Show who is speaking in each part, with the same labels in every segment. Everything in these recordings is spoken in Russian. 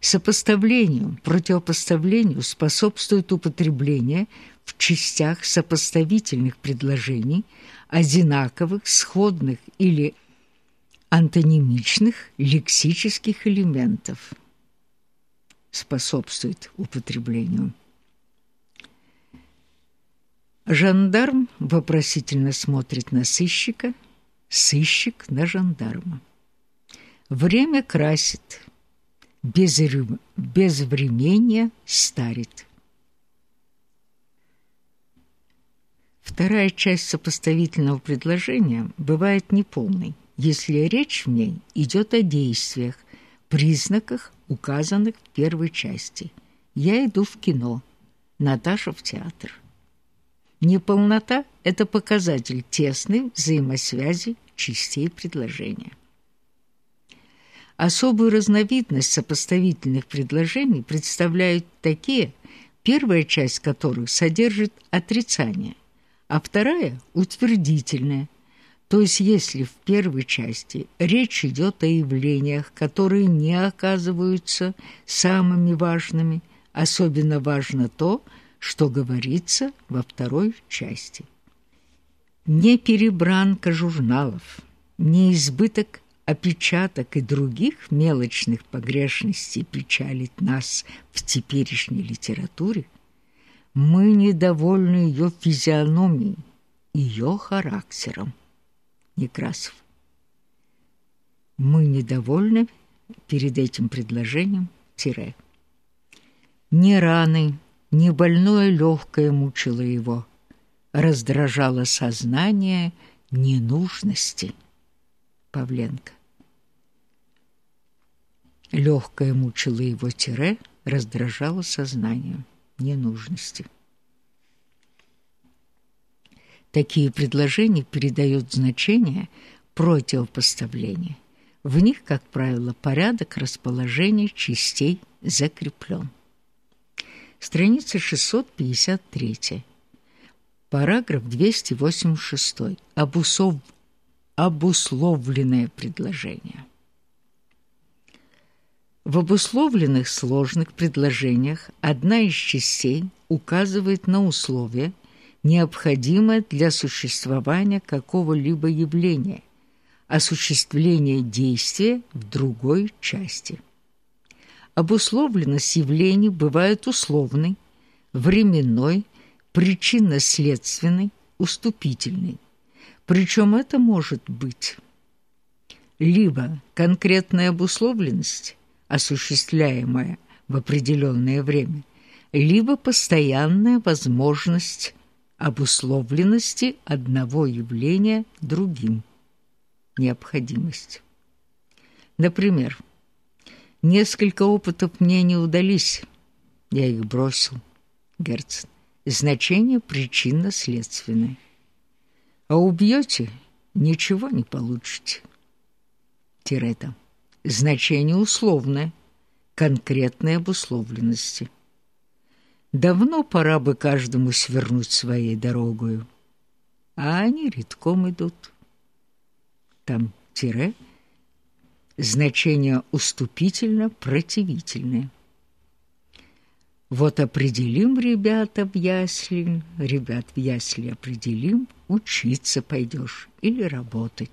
Speaker 1: Сопоставлению, противопоставлению способствует употребление в частях сопоставительных предложений одинаковых, сходных или антонимичных лексических элементов. Способствует употреблению. Жандарм вопросительно смотрит на сыщика, сыщик на жандарма. Время красит, без, безвременье старит. Вторая часть сопоставительного предложения бывает неполной, если речь в ней идет о действиях, признаках, указанных в первой части. Я иду в кино, Наташа в театр. Неполнота – это показатель тесной взаимосвязи частей предложения. Особую разновидность сопоставительных предложений представляют такие, первая часть которых содержит отрицание, а вторая – утвердительное. То есть если в первой части речь идет о явлениях, которые не оказываются самыми важными, особенно важно то – что говорится во второй части. Не перебранка журналов, не избыток опечаток и других мелочных погрешностей печалит нас в теперешней литературе, мы недовольны ее физиономией, ее характером. Некрасов. Мы недовольны перед этим предложением тире. Не раны, не больное легкое мучило его, раздражало сознание ненужности. Павленко. Легкое мучило его тире, раздражало сознание ненужности. Такие предложения передают значение противопоставления. В них, как правило, порядок расположения частей закреплен. Страница 653. Параграф 286. Обусов... Обусловленное предложение. В обусловленных сложных предложениях одна из частей указывает на условие, необходимое для существования какого-либо явления, осуществления действия в другой части. Обусловленность явлений бывает условной, временной, причинно-следственной, уступительной. Причем это может быть либо конкретная обусловленность, осуществляемая в определенное время, либо постоянная возможность обусловленности одного явления другим. Необходимость. Например, Несколько опытов мне не удались. Я их бросил. Герцен. Значение причинно-следственное. А убьете – ничего не получите. Тирета. Значение условное, конкретной обусловленности. Давно пора бы каждому свернуть своей дорогою, а они редком идут. Там тире – значение уступительно-противительное. Вот определим, ребята, в ясли, ребят в ясли определим, учиться пойдешь или работать.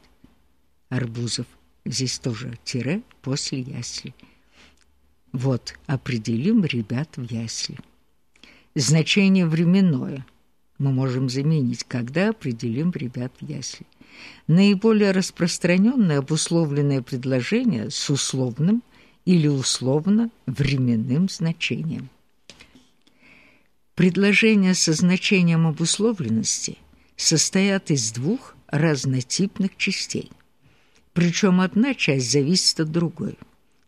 Speaker 1: Арбузов. Здесь тоже тире после ясли. Вот определим ребят в ясли. Значение временное мы можем заменить, когда определим ребят в ясли. Наиболее распространенное обусловленное предложение с условным или условно-временным значением. Предложения со значением обусловленности состоят из двух разнотипных частей. Причем одна часть зависит от другой.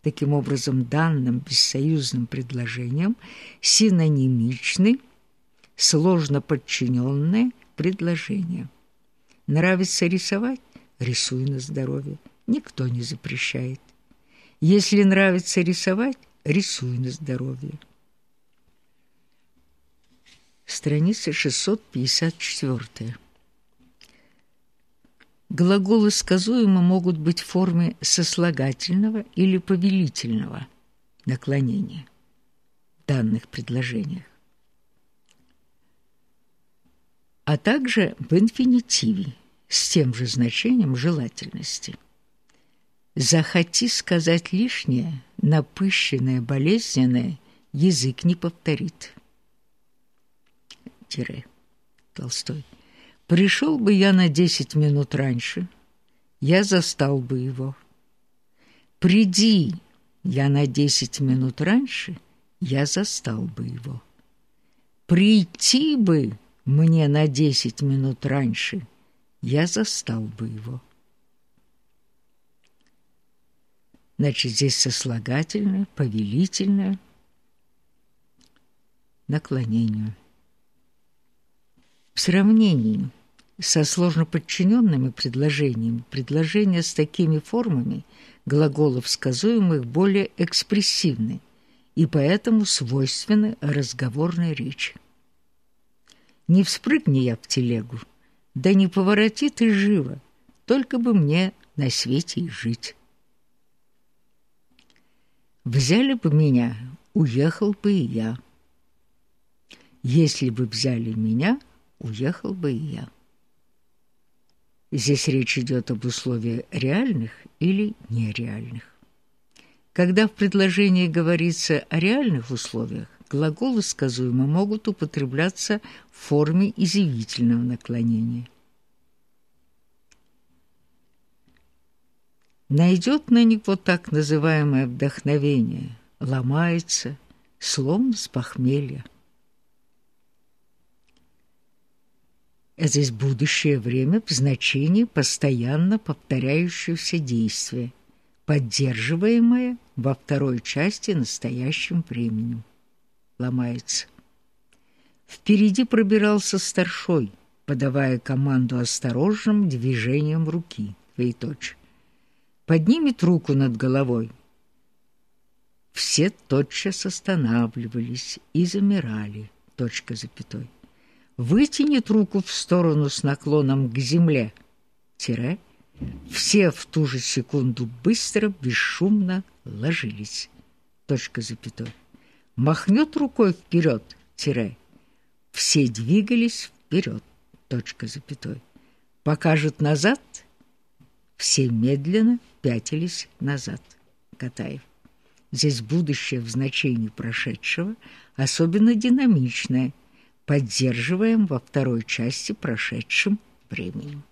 Speaker 1: Таким образом, данным бессоюзным предложением синонимичны сложно подчиненные предложения. Нравится рисовать? Рисуй на здоровье. Никто не запрещает. Если нравится рисовать, рисуй на здоровье. Страница 654. Глаголы сказуемо могут быть в сослагательного или повелительного. наклонения в данных предложениях, а также в инфинитиве с тем же значением желательности. Захоти сказать лишнее, напыщенное, болезненное, язык не повторит. Тире. Толстой. Пришел бы я на десять минут раньше, я застал бы его. Приди я на десять минут раньше, я застал бы его. Прийти бы мне на десять минут раньше, я застал бы его. Значит, здесь сослагательное, повелительное наклонению. В сравнении со сложноподчиненными предложениями предложения с такими формами глаголов сказуемых более экспрессивны и поэтому свойственны разговорной речи. Не вспрыгни я в телегу, да не повороти ты живо, только бы мне на свете и жить. Взяли бы меня, уехал бы и я. Если бы взяли меня, уехал бы и я. Здесь речь идет об условиях реальных или нереальных. Когда в предложении говорится о реальных условиях, глаголы сказуемо могут употребляться в форме изъявительного наклонения. Найдет на него так называемое вдохновение, ломается, словно с похмелья. Здесь будущее время в значении постоянно повторяющегося действия, поддерживаемое во второй части настоящим временем. Ломается. Впереди пробирался старшой, подавая команду осторожным движением руки, двоеточие. Поднимет руку над головой. Все тотчас останавливались и замирали, точка запятой вытянет руку в сторону с наклоном к земле, тире, все в ту же секунду быстро, бесшумно ложились, точка запятой. Махнет рукой вперед, тире, все двигались вперед, точка запятой. Покажет назад, все медленно пятились назад. Катаев. Здесь будущее в значении прошедшего особенно динамичное – поддерживаем во второй части прошедшим временем.